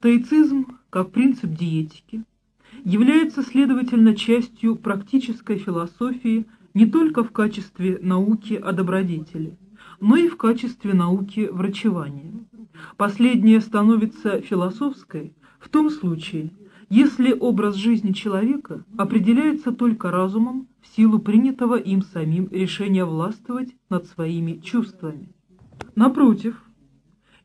Стоицизм, как принцип диетики, является, следовательно, частью практической философии не только в качестве науки о добродетели, но и в качестве науки врачевания. Последняя становится философской в том случае, если образ жизни человека определяется только разумом в силу принятого им самим решения властвовать над своими чувствами. Напротив,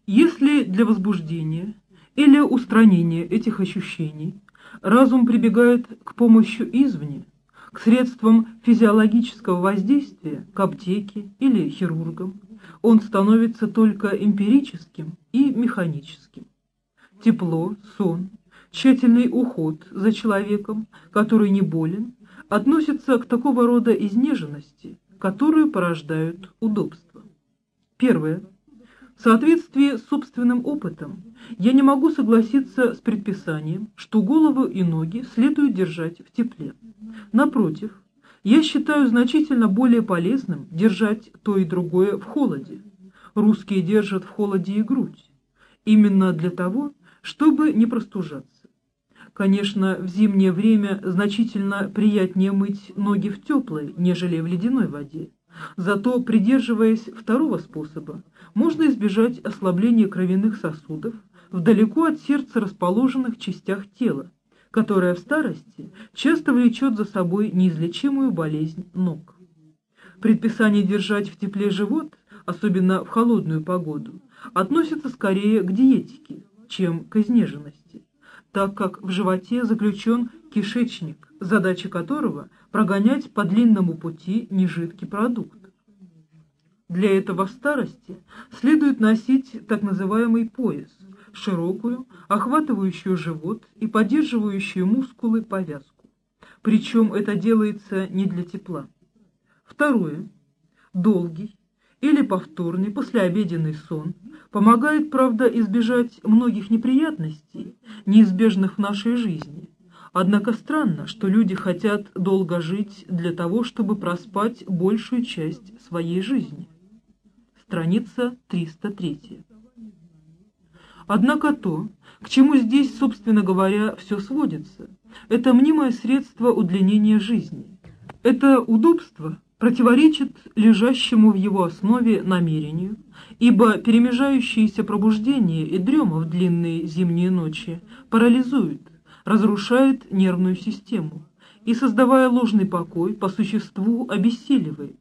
если для возбуждения или устранения этих ощущений разум прибегает к помощи извне, к средствам физиологического воздействия, к аптеке или хирургам, он становится только эмпирическим и механическим. Тепло, сон, тщательный уход за человеком, который не болен, относятся к такого рода изнеженности, которую порождают удобства. Первое. В соответствии с собственным опытом я не могу согласиться с предписанием, что голову и ноги следует держать в тепле. Напротив, я считаю значительно более полезным держать то и другое в холоде. Русские держат в холоде и грудь. Именно для того, чтобы не простужаться. Конечно, в зимнее время значительно приятнее мыть ноги в теплой, нежели в ледяной воде. Зато, придерживаясь второго способа, можно избежать ослабления кровяных сосудов в далеко от сердца расположенных частях тела, которая в старости часто влечет за собой неизлечимую болезнь ног. Предписание держать в тепле живот, особенно в холодную погоду, относится скорее к диетике, чем к изнеженности, так как в животе заключен кишечник, задача которого – прогонять по длинному пути нежидкий продукт. Для этого в старости следует носить так называемый пояс, широкую, охватывающую живот и поддерживающую мускулы повязку. Причем это делается не для тепла. Второе. Долгий или повторный послеобеденный сон помогает, правда, избежать многих неприятностей, неизбежных в нашей жизни. Однако странно, что люди хотят долго жить для того, чтобы проспать большую часть своей жизни. Страница 303. Однако то, к чему здесь, собственно говоря, все сводится, это мнимое средство удлинения жизни. Это удобство противоречит лежащему в его основе намерению, ибо перемежающиеся пробуждение и дрема в длинные зимние ночи парализуют, разрушает нервную систему и, создавая ложный покой, по существу обессиливает.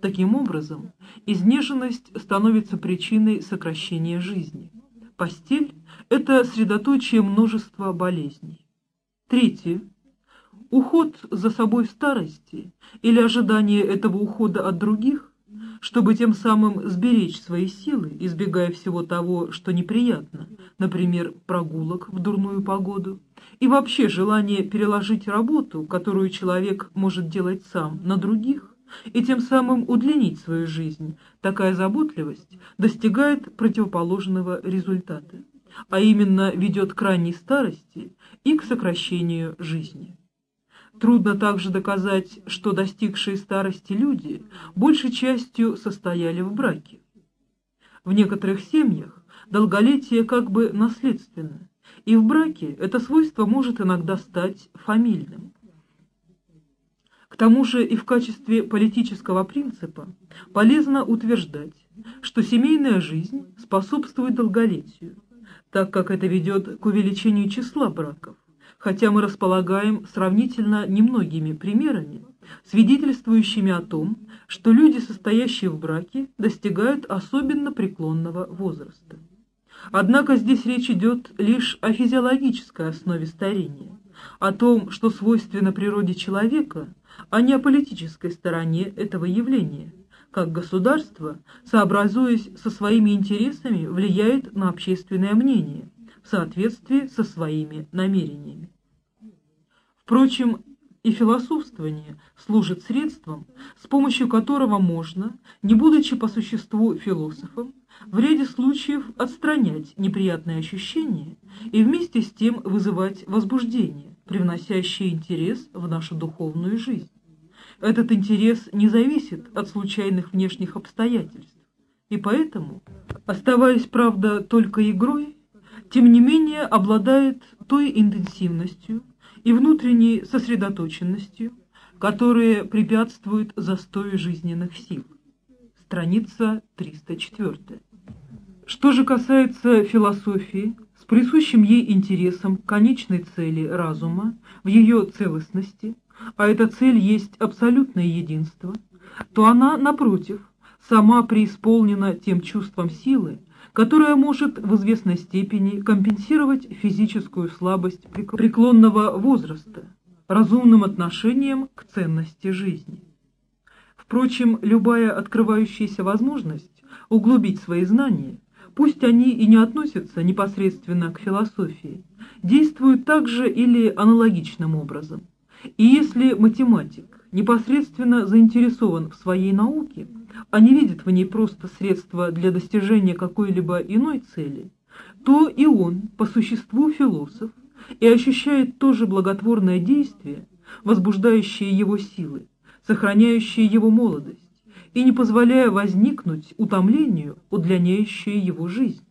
Таким образом, изнеженность становится причиной сокращения жизни. Постель – это средоточие множества болезней. Третье. Уход за собой в старости или ожидание этого ухода от других, чтобы тем самым сберечь свои силы, избегая всего того, что неприятно, например, прогулок в дурную погоду, и вообще желание переложить работу, которую человек может делать сам, на других, и тем самым удлинить свою жизнь, такая заботливость достигает противоположного результата, а именно ведет к ранней старости и к сокращению жизни. Трудно также доказать, что достигшие старости люди большей частью состояли в браке. В некоторых семьях долголетие как бы наследственно, и в браке это свойство может иногда стать фамильным. К тому же и в качестве политического принципа полезно утверждать, что семейная жизнь способствует долголетию, так как это ведет к увеличению числа браков, хотя мы располагаем сравнительно немногими примерами, свидетельствующими о том, что люди, состоящие в браке, достигают особенно преклонного возраста. Однако здесь речь идет лишь о физиологической основе старения, о том, что свойственно природе человека – а не о политической стороне этого явления, как государство, сообразуясь со своими интересами, влияет на общественное мнение в соответствии со своими намерениями. Впрочем, и философствование служит средством, с помощью которого можно, не будучи по существу философом, в ряде случаев отстранять неприятные ощущения и вместе с тем вызывать возбуждение, привносящие интерес в нашу духовную жизнь. Этот интерес не зависит от случайных внешних обстоятельств, и поэтому, оставаясь, правда, только игрой, тем не менее обладает той интенсивностью и внутренней сосредоточенностью, которые препятствуют застою жизненных сил. Страница 304. Что же касается философии, с присущим ей интересом конечной цели разума в ее целостности, а эта цель есть абсолютное единство, то она, напротив, сама преисполнена тем чувством силы, которое может в известной степени компенсировать физическую слабость преклонного возраста разумным отношением к ценности жизни. Впрочем, любая открывающаяся возможность углубить свои знания пусть они и не относятся непосредственно к философии, действуют также или аналогичным образом. И если математик непосредственно заинтересован в своей науке, а не видит в ней просто средства для достижения какой-либо иной цели, то и он, по существу философ, и ощущает то же благотворное действие, возбуждающее его силы, сохраняющее его молодость, и не позволяя возникнуть утомлению, удлиняющее его жизнь.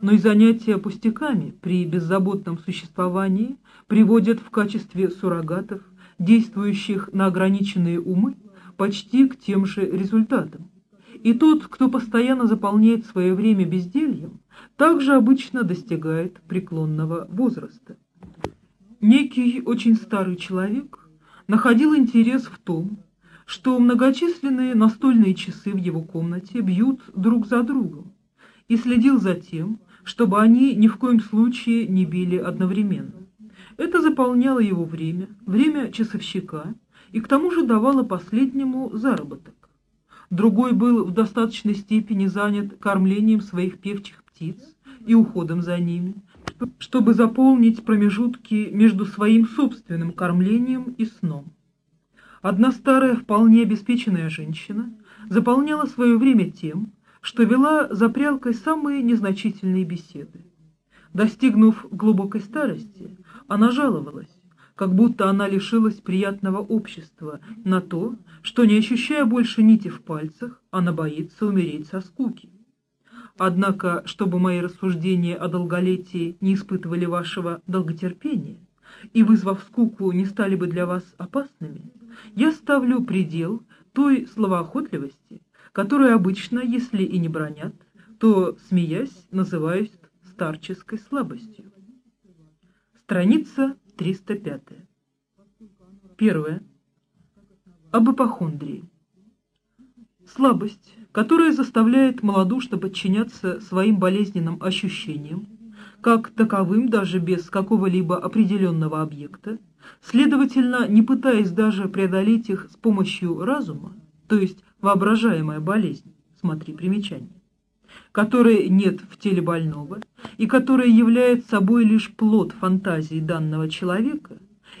Но и занятия пустяками при беззаботном существовании приводят в качестве суррогатов, действующих на ограниченные умы, почти к тем же результатам. И тот, кто постоянно заполняет свое время бездельем, также обычно достигает преклонного возраста. Некий очень старый человек находил интерес в том, что многочисленные настольные часы в его комнате бьют друг за другом, и следил за тем, чтобы они ни в коем случае не били одновременно. Это заполняло его время, время часовщика, и к тому же давало последнему заработок. Другой был в достаточной степени занят кормлением своих певчих птиц и уходом за ними, чтобы заполнить промежутки между своим собственным кормлением и сном. Одна старая, вполне обеспеченная женщина заполняла свое время тем, что вела за прялкой самые незначительные беседы. Достигнув глубокой старости, она жаловалась, как будто она лишилась приятного общества на то, что, не ощущая больше нити в пальцах, она боится умереть со скуки. Однако, чтобы мои рассуждения о долголетии не испытывали вашего долготерпения и, вызвав скуку, не стали бы для вас опасными, я ставлю предел той словоохотливости, которую обычно, если и не бронят, то, смеясь, называют старческой слабостью. Страница 305. Первое. Об ипохондрии. Слабость, которая заставляет малодушно подчиняться своим болезненным ощущениям, как таковым даже без какого-либо определенного объекта, Следовательно, не пытаясь даже преодолеть их с помощью разума, то есть воображаемая болезнь, смотри примечание, которой нет в теле больного и которая является собой лишь плод фантазии данного человека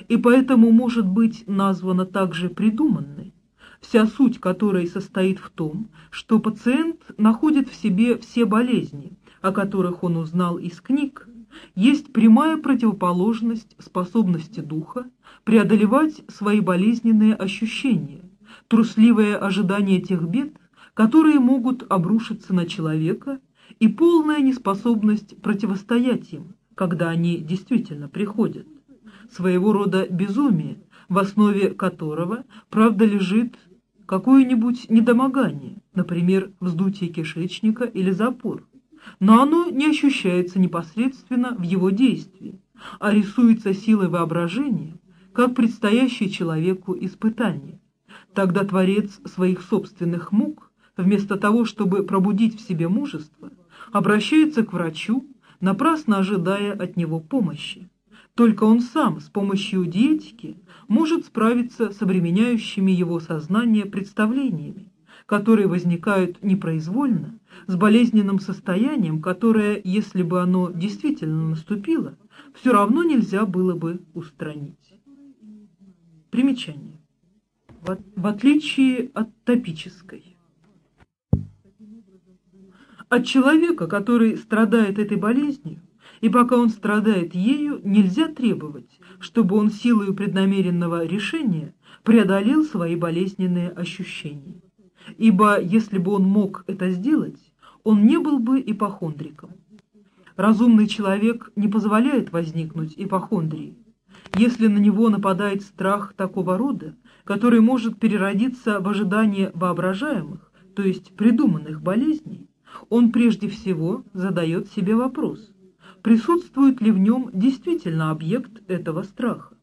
и поэтому может быть названа также придуманной, вся суть которой состоит в том, что пациент находит в себе все болезни, о которых он узнал из книг, есть прямая противоположность способности духа преодолевать свои болезненные ощущения, трусливое ожидание тех бед, которые могут обрушиться на человека, и полная неспособность противостоять им, когда они действительно приходят. Своего рода безумие, в основе которого, правда, лежит какое-нибудь недомогание, например, вздутие кишечника или запор но оно не ощущается непосредственно в его действии, а рисуется силой воображения, как предстоящее человеку испытание. Тогда Творец своих собственных мук, вместо того, чтобы пробудить в себе мужество, обращается к врачу, напрасно ожидая от него помощи. Только он сам с помощью диетики может справиться с обременяющими его сознание представлениями, которые возникают непроизвольно, с болезненным состоянием, которое, если бы оно действительно наступило, все равно нельзя было бы устранить. Примечание. В, отличие от топической. От человека, который страдает этой болезнью, и пока он страдает ею, нельзя требовать, чтобы он силой преднамеренного решения преодолел свои болезненные ощущения ибо если бы он мог это сделать, он не был бы ипохондриком. Разумный человек не позволяет возникнуть ипохондрии. Если на него нападает страх такого рода, который может переродиться в ожидание воображаемых, то есть придуманных болезней, он прежде всего задает себе вопрос, присутствует ли в нем действительно объект этого страха.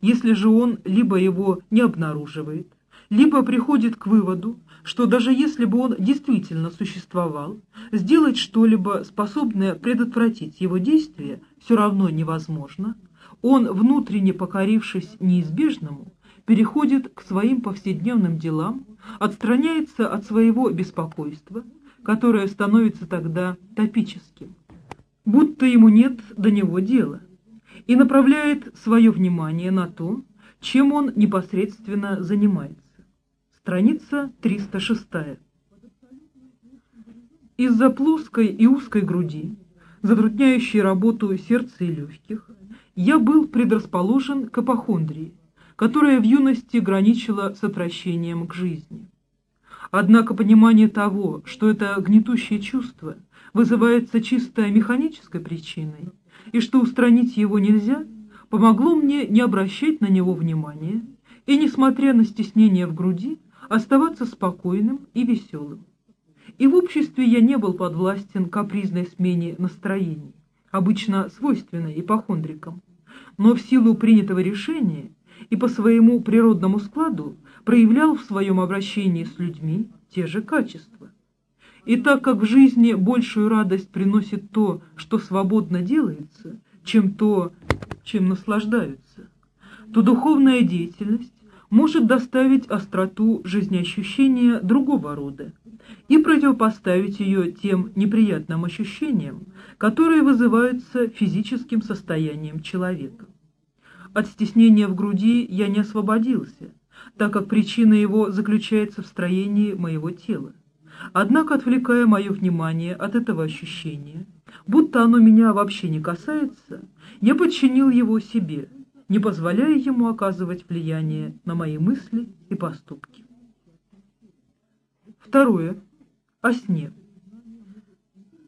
Если же он либо его не обнаруживает, либо приходит к выводу, что даже если бы он действительно существовал, сделать что-либо, способное предотвратить его действие, все равно невозможно, он, внутренне покорившись неизбежному, переходит к своим повседневным делам, отстраняется от своего беспокойства, которое становится тогда топическим, будто ему нет до него дела, и направляет свое внимание на то, чем он непосредственно занимается. Страница 306. Из-за плоской и узкой груди, затрудняющей работу сердца и легких, я был предрасположен к апохондрии, которая в юности граничила с отвращением к жизни. Однако понимание того, что это гнетущее чувство вызывается чисто механической причиной, и что устранить его нельзя, помогло мне не обращать на него внимания и, несмотря на стеснение в груди, оставаться спокойным и веселым. И в обществе я не был подвластен капризной смене настроений, обычно свойственной ипохондрикам, но в силу принятого решения и по своему природному складу проявлял в своем обращении с людьми те же качества. И так как в жизни большую радость приносит то, что свободно делается, чем то, чем наслаждаются, то духовная деятельность может доставить остроту жизнеощущения другого рода и противопоставить ее тем неприятным ощущениям, которые вызываются физическим состоянием человека. От стеснения в груди я не освободился, так как причина его заключается в строении моего тела. Однако, отвлекая мое внимание от этого ощущения, будто оно меня вообще не касается, я подчинил его себе – не позволяя ему оказывать влияние на мои мысли и поступки. Второе. О сне.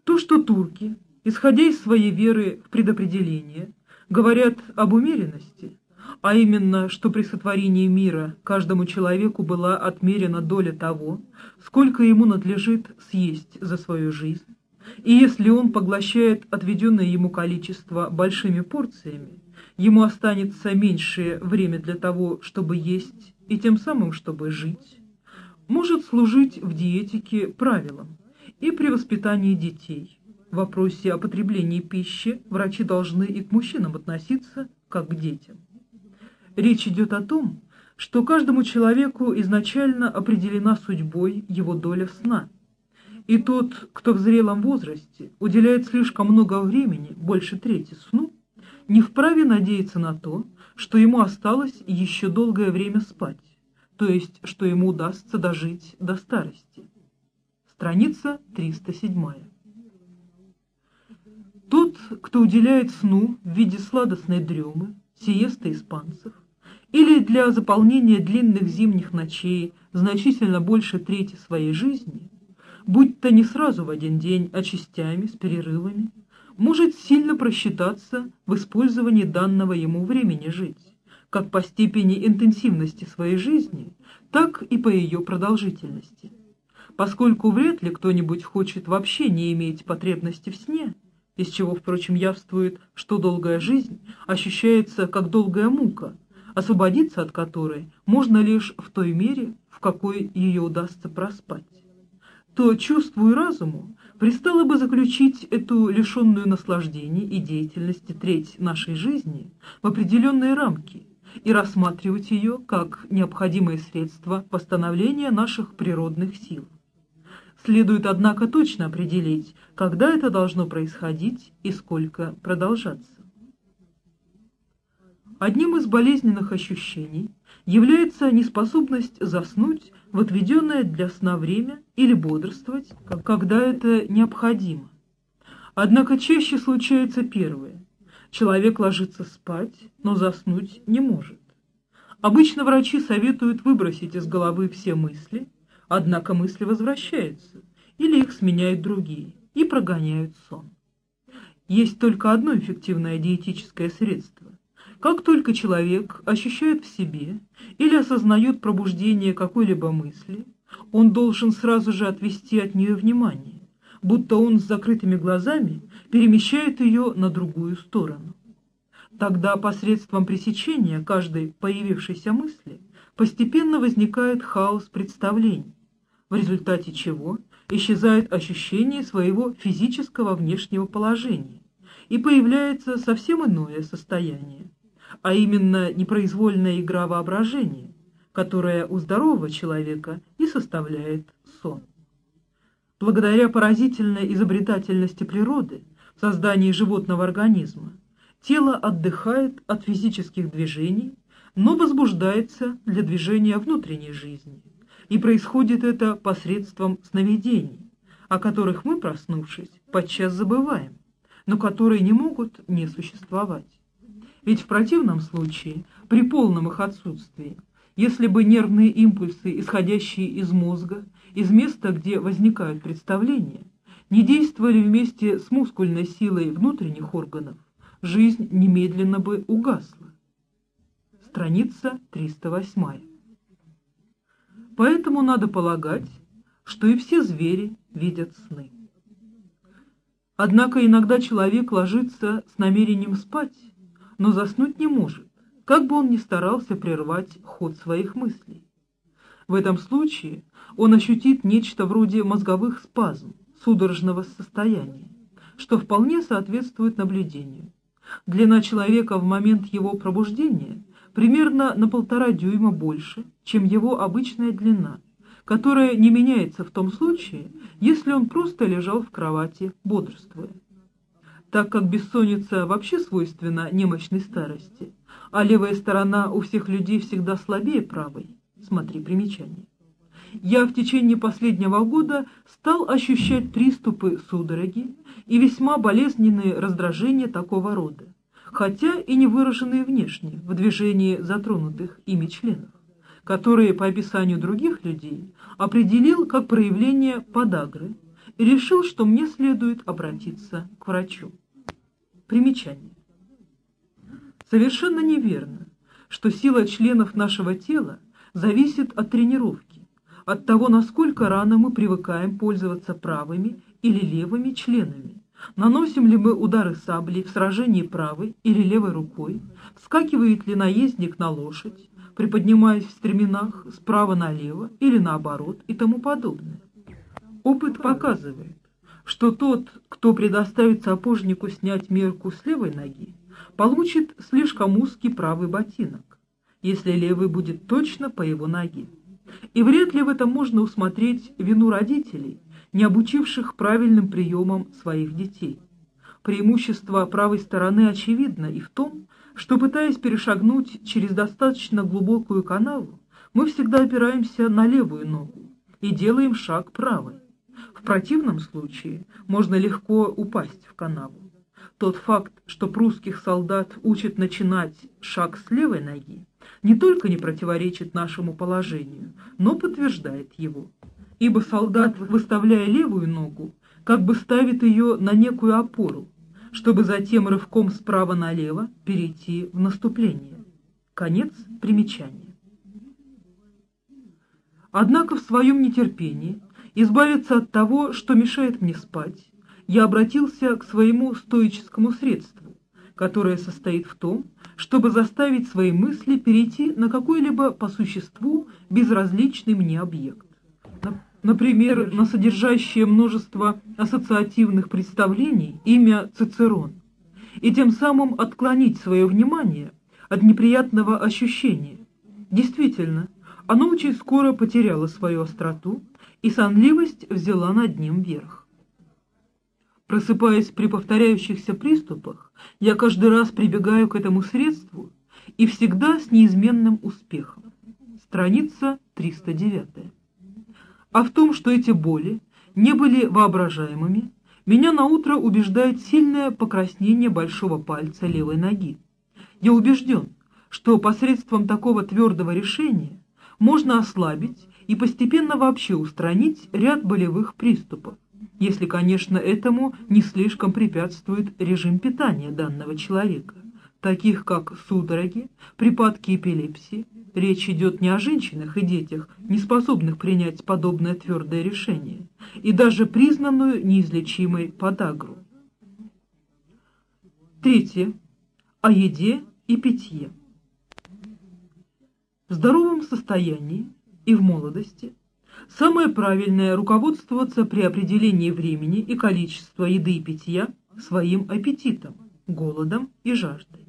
То, что турки, исходя из своей веры в предопределение, говорят об умеренности, а именно, что при сотворении мира каждому человеку была отмерена доля того, сколько ему надлежит съесть за свою жизнь, и если он поглощает отведенное ему количество большими порциями, ему останется меньшее время для того, чтобы есть и тем самым, чтобы жить, может служить в диетике правилом и при воспитании детей. В вопросе о потреблении пищи врачи должны и к мужчинам относиться, как к детям. Речь идет о том, что каждому человеку изначально определена судьбой его доля сна. И тот, кто в зрелом возрасте уделяет слишком много времени, больше трети сну, не вправе надеяться на то, что ему осталось еще долгое время спать, то есть, что ему удастся дожить до старости. Страница 307. Тот, кто уделяет сну в виде сладостной дремы, сиеста испанцев, или для заполнения длинных зимних ночей значительно больше трети своей жизни, будь то не сразу в один день, а частями, с перерывами, может сильно просчитаться в использовании данного ему времени жить, как по степени интенсивности своей жизни, так и по ее продолжительности. Поскольку вряд ли кто-нибудь хочет вообще не иметь потребности в сне, из чего, впрочем, явствует, что долгая жизнь ощущается как долгая мука, освободиться от которой можно лишь в той мере, в какой ее удастся проспать, то чувству и разуму пристало бы заключить эту лишенную наслаждений и деятельности треть нашей жизни в определенные рамки и рассматривать ее как необходимое средство восстановления наших природных сил. Следует, однако, точно определить, когда это должно происходить и сколько продолжаться. Одним из болезненных ощущений является неспособность заснуть в отведенное для сна время или бодрствовать, когда это необходимо. Однако чаще случается первое. Человек ложится спать, но заснуть не может. Обычно врачи советуют выбросить из головы все мысли, однако мысли возвращаются, или их сменяют другие, и прогоняют сон. есть только одно эффективное диетическое средство. Как только человек ощущает в себе или осознает пробуждение какой-либо мысли, он должен сразу же отвести от нее внимание, будто он с закрытыми глазами перемещает ее на другую сторону. Тогда посредством пресечения каждой появившейся мысли постепенно возникает хаос представлений, в результате чего исчезает ощущение своего физического внешнего положения и появляется совсем иное состояние, а именно непроизвольная игра воображения, которая у здорового человека и составляет сон. Благодаря поразительной изобретательности природы в создании животного организма, тело отдыхает от физических движений, но возбуждается для движения внутренней жизни – и происходит это посредством сновидений, о которых мы, проснувшись, подчас забываем, но которые не могут не существовать. Ведь в противном случае, при полном их отсутствии, если бы нервные импульсы, исходящие из мозга, из места, где возникают представления, не действовали вместе с мускульной силой внутренних органов, жизнь немедленно бы угасла. Страница 308. Поэтому надо полагать, что и все звери видят сны. Однако иногда человек ложится с намерением спать, но заснуть не может, как бы он ни старался прервать ход своих мыслей. В этом случае он ощутит нечто вроде мозговых спазм, судорожного состояния, что вполне соответствует наблюдению. Длина человека в момент его пробуждения примерно на полтора дюйма больше, чем его обычная длина, которая не меняется в том случае, если он просто лежал в кровати, бодрствуя. Так как бессонница вообще свойственна немощной старости, а левая сторона у всех людей всегда слабее правой, смотри примечание, я в течение последнего года стал ощущать приступы судороги и весьма болезненные раздражения такого рода хотя и не выраженные внешне в движении затронутых ими членов, которые по описанию других людей определил как проявление подагры и решил, что мне следует обратиться к врачу. Примечание. Совершенно неверно, что сила членов нашего тела зависит от тренировки, от того, насколько рано мы привыкаем пользоваться правыми или левыми членами, Наносим ли мы удары саблей в сражении правой или левой рукой? Вскакивает ли наездник на лошадь, приподнимаясь в стременах справа налево или наоборот и тому подобное? Опыт показывает, что тот, кто предоставит сапожнику снять мерку с левой ноги, получит слишком узкий правый ботинок, если левый будет точно по его ноге. И вряд ли в этом можно усмотреть вину родителей, не обучивших правильным приемам своих детей. Преимущество правой стороны очевидно и в том, что, пытаясь перешагнуть через достаточно глубокую канаву, мы всегда опираемся на левую ногу и делаем шаг правой. Противном случае можно легко упасть в канаву. Тот факт, что прусских солдат учат начинать шаг с левой ноги, не только не противоречит нашему положению, но подтверждает его ибо солдат, выставляя левую ногу, как бы ставит ее на некую опору, чтобы затем рывком справа налево перейти в наступление. Конец примечания. Однако в своем нетерпении избавиться от того, что мешает мне спать, я обратился к своему стоическому средству, которое состоит в том, чтобы заставить свои мысли перейти на какой-либо по существу безразличный мне объект например, на содержащее множество ассоциативных представлений имя Цицерон, и тем самым отклонить свое внимание от неприятного ощущения. Действительно, оно очень скоро потеряло свою остроту, и сонливость взяла над ним верх. Просыпаясь при повторяющихся приступах, я каждый раз прибегаю к этому средству и всегда с неизменным успехом. Страница 309 а в том, что эти боли не были воображаемыми, меня наутро убеждает сильное покраснение большого пальца левой ноги. Я убежден, что посредством такого твердого решения можно ослабить и постепенно вообще устранить ряд болевых приступов, если, конечно, этому не слишком препятствует режим питания данного человека, таких как судороги, припадки эпилепсии. Речь идет не о женщинах и детях, не способных принять подобное твердое решение, и даже признанную неизлечимой подагру. Третье. О еде и питье. В здоровом состоянии и в молодости – Самое правильное – руководствоваться при определении времени и количества еды и питья своим аппетитом, голодом и жаждой.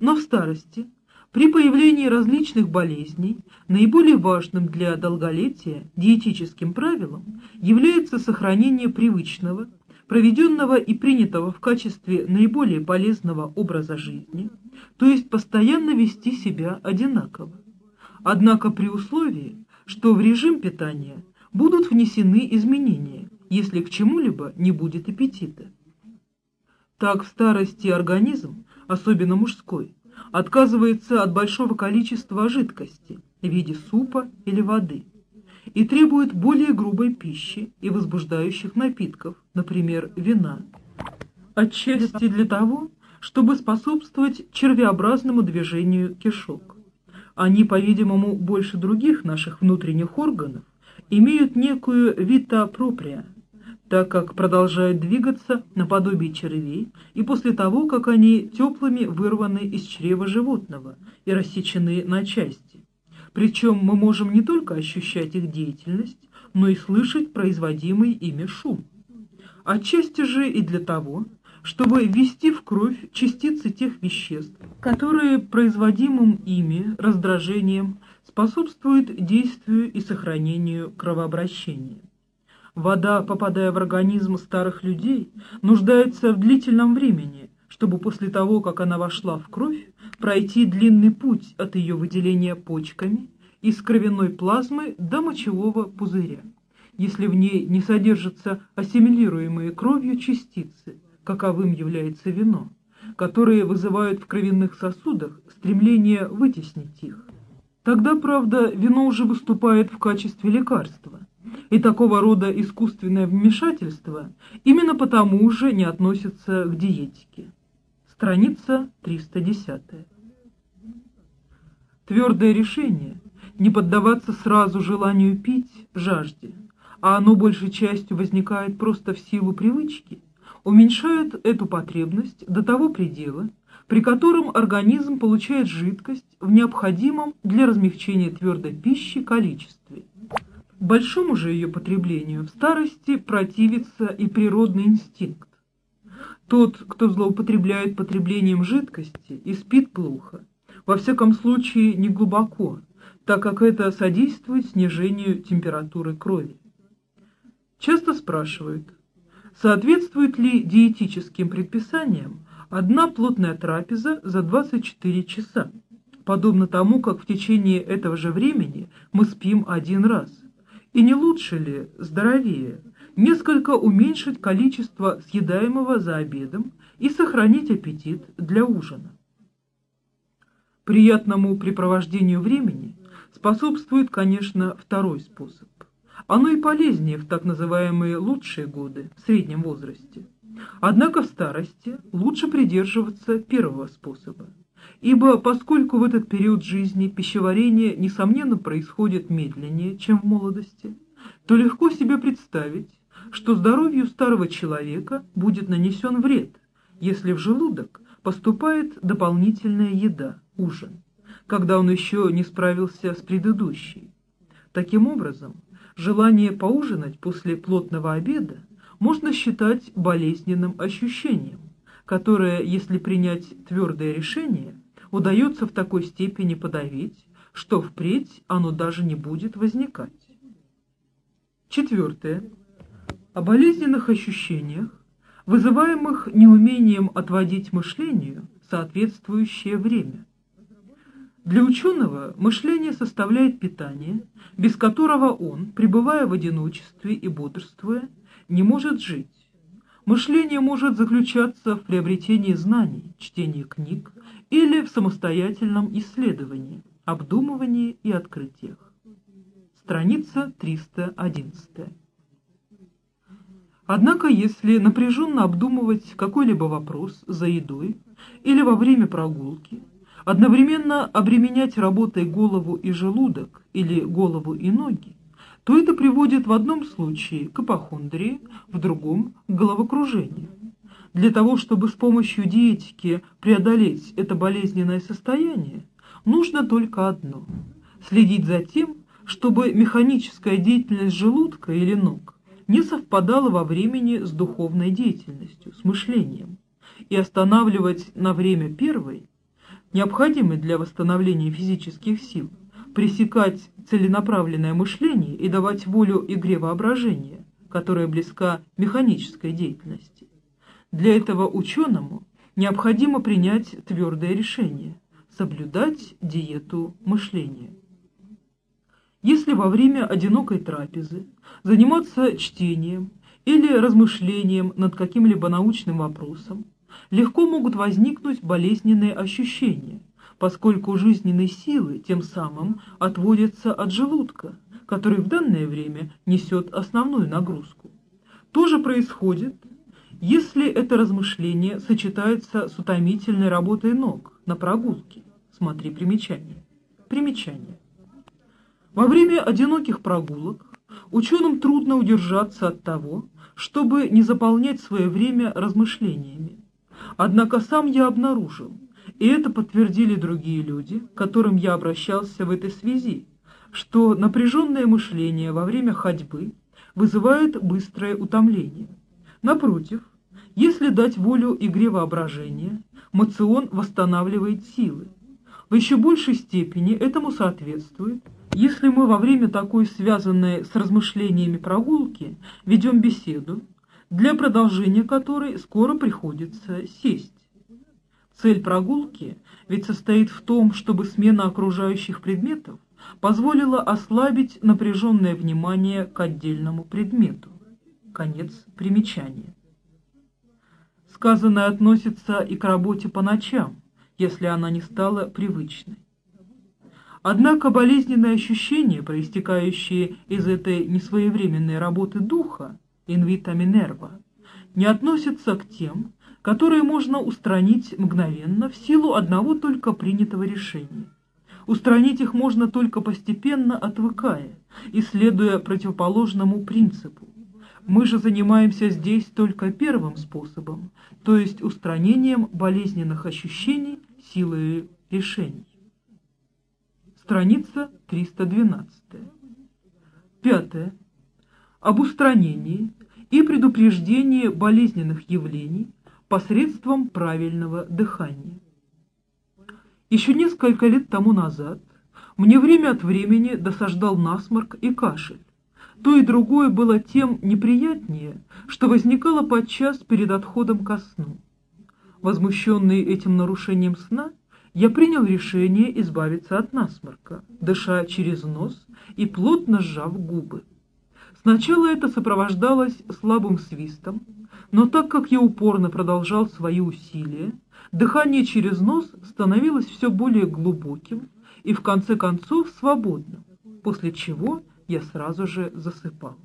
Но в старости, при появлении различных болезней, наиболее важным для долголетия диетическим правилом является сохранение привычного, проведенного и принятого в качестве наиболее полезного образа жизни, то есть постоянно вести себя одинаково. Однако при условии, что в режим питания будут внесены изменения, если к чему-либо не будет аппетита. Так в старости организм, особенно мужской, отказывается от большого количества жидкости в виде супа или воды и требует более грубой пищи и возбуждающих напитков, например, вина. Отчасти для того, чтобы способствовать червеобразному движению кишок. Они, по-видимому, больше других наших внутренних органов, имеют некую вита проприя, так как продолжают двигаться наподобие червей и после того, как они теплыми вырваны из чрева животного и рассечены на части. Причем мы можем не только ощущать их деятельность, но и слышать производимый ими шум. Отчасти же и для того, чтобы ввести в кровь частицы тех веществ, которые производимым ими раздражением способствуют действию и сохранению кровообращения. Вода, попадая в организм старых людей, нуждается в длительном времени, чтобы после того, как она вошла в кровь, пройти длинный путь от ее выделения почками из кровяной плазмы до мочевого пузыря, если в ней не содержатся ассимилируемые кровью частицы, каковым является вино, которые вызывают в кровяных сосудах стремление вытеснить их. Тогда, правда, вино уже выступает в качестве лекарства, и такого рода искусственное вмешательство именно потому же не относится к диетике. Страница 310. Твердое решение не поддаваться сразу желанию пить, жажде, а оно большей частью возникает просто в силу привычки, уменьшают эту потребность до того предела, при котором организм получает жидкость в необходимом для размягчения твердой пищи количестве. Большому же ее потреблению в старости противится и природный инстинкт. Тот, кто злоупотребляет потреблением жидкости и спит плохо, во всяком случае не глубоко, так как это содействует снижению температуры крови. Часто спрашивают, соответствует ли диетическим предписаниям одна плотная трапеза за 24 часа, подобно тому, как в течение этого же времени мы спим один раз. И не лучше ли, здоровее, несколько уменьшить количество съедаемого за обедом и сохранить аппетит для ужина? Приятному препровождению времени способствует, конечно, второй способ. Оно и полезнее в так называемые лучшие годы, в среднем возрасте. Однако в старости лучше придерживаться первого способа. Ибо поскольку в этот период жизни пищеварение, несомненно, происходит медленнее, чем в молодости, то легко себе представить, что здоровью старого человека будет нанесен вред, если в желудок поступает дополнительная еда, ужин, когда он еще не справился с предыдущей. Таким образом, Желание поужинать после плотного обеда можно считать болезненным ощущением, которое, если принять твердое решение, удается в такой степени подавить, что впредь оно даже не будет возникать. Четвертое. О болезненных ощущениях, вызываемых неумением отводить мышлению соответствующее время. Для ученого мышление составляет питание, без которого он, пребывая в одиночестве и бодрствуя, не может жить. Мышление может заключаться в приобретении знаний, чтении книг или в самостоятельном исследовании, обдумывании и открытиях. Страница 311. Однако, если напряженно обдумывать какой-либо вопрос за едой или во время прогулки, одновременно обременять работой голову и желудок или голову и ноги, то это приводит в одном случае к ипохондрии, в другом – к головокружению. Для того, чтобы с помощью диетики преодолеть это болезненное состояние, нужно только одно – следить за тем, чтобы механическая деятельность желудка или ног не совпадала во времени с духовной деятельностью, с мышлением, и останавливать на время первой, необходимой для восстановления физических сил, пресекать целенаправленное мышление и давать волю игре воображения, которая близка механической деятельности. Для этого ученому необходимо принять твердое решение – соблюдать диету мышления. Если во время одинокой трапезы заниматься чтением или размышлением над каким-либо научным вопросом, легко могут возникнуть болезненные ощущения, поскольку жизненные силы тем самым отводятся от желудка, который в данное время несет основную нагрузку. То же происходит, если это размышление сочетается с утомительной работой ног на прогулке. Смотри примечание. Примечание. Во время одиноких прогулок ученым трудно удержаться от того, чтобы не заполнять свое время размышлениями. Однако сам я обнаружил, и это подтвердили другие люди, к которым я обращался в этой связи, что напряженное мышление во время ходьбы вызывает быстрое утомление. Напротив, если дать волю игре воображения, мацион восстанавливает силы. В еще большей степени этому соответствует – если мы во время такой связанной с размышлениями прогулки ведем беседу, для продолжения которой скоро приходится сесть. Цель прогулки ведь состоит в том, чтобы смена окружающих предметов позволила ослабить напряженное внимание к отдельному предмету. Конец примечания. Сказанное относится и к работе по ночам, если она не стала привычной. Однако болезненные ощущения, проистекающие из этой несвоевременной работы духа, инвита Минерва, не относятся к тем, которые можно устранить мгновенно в силу одного только принятого решения. Устранить их можно только постепенно отвыкая и следуя противоположному принципу. Мы же занимаемся здесь только первым способом, то есть устранением болезненных ощущений силой решений. Страница 312. Пятое. Об устранении и предупреждении болезненных явлений посредством правильного дыхания. Еще несколько лет тому назад мне время от времени досаждал насморк и кашель. То и другое было тем неприятнее, что возникало подчас перед отходом ко сну. Возмущенный этим нарушением сна, я принял решение избавиться от насморка, дыша через нос и плотно сжав губы. Сначала это сопровождалось слабым свистом, но так как я упорно продолжал свои усилия, дыхание через нос становилось все более глубоким и в конце концов свободным, после чего я сразу же засыпал.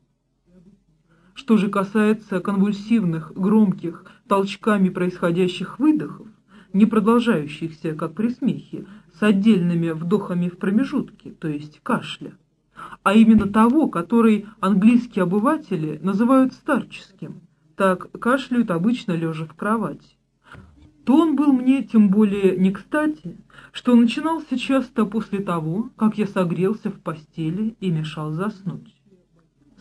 Что же касается конвульсивных, громких, толчками происходящих выдохов, не продолжающихся, как при смехе, с отдельными вдохами в промежутке, то есть кашля, а именно того, который английские обыватели называют старческим, так кашляют обычно лежа в кровати. То он был мне тем более не кстати, что начинался часто после того, как я согрелся в постели и мешал заснуть.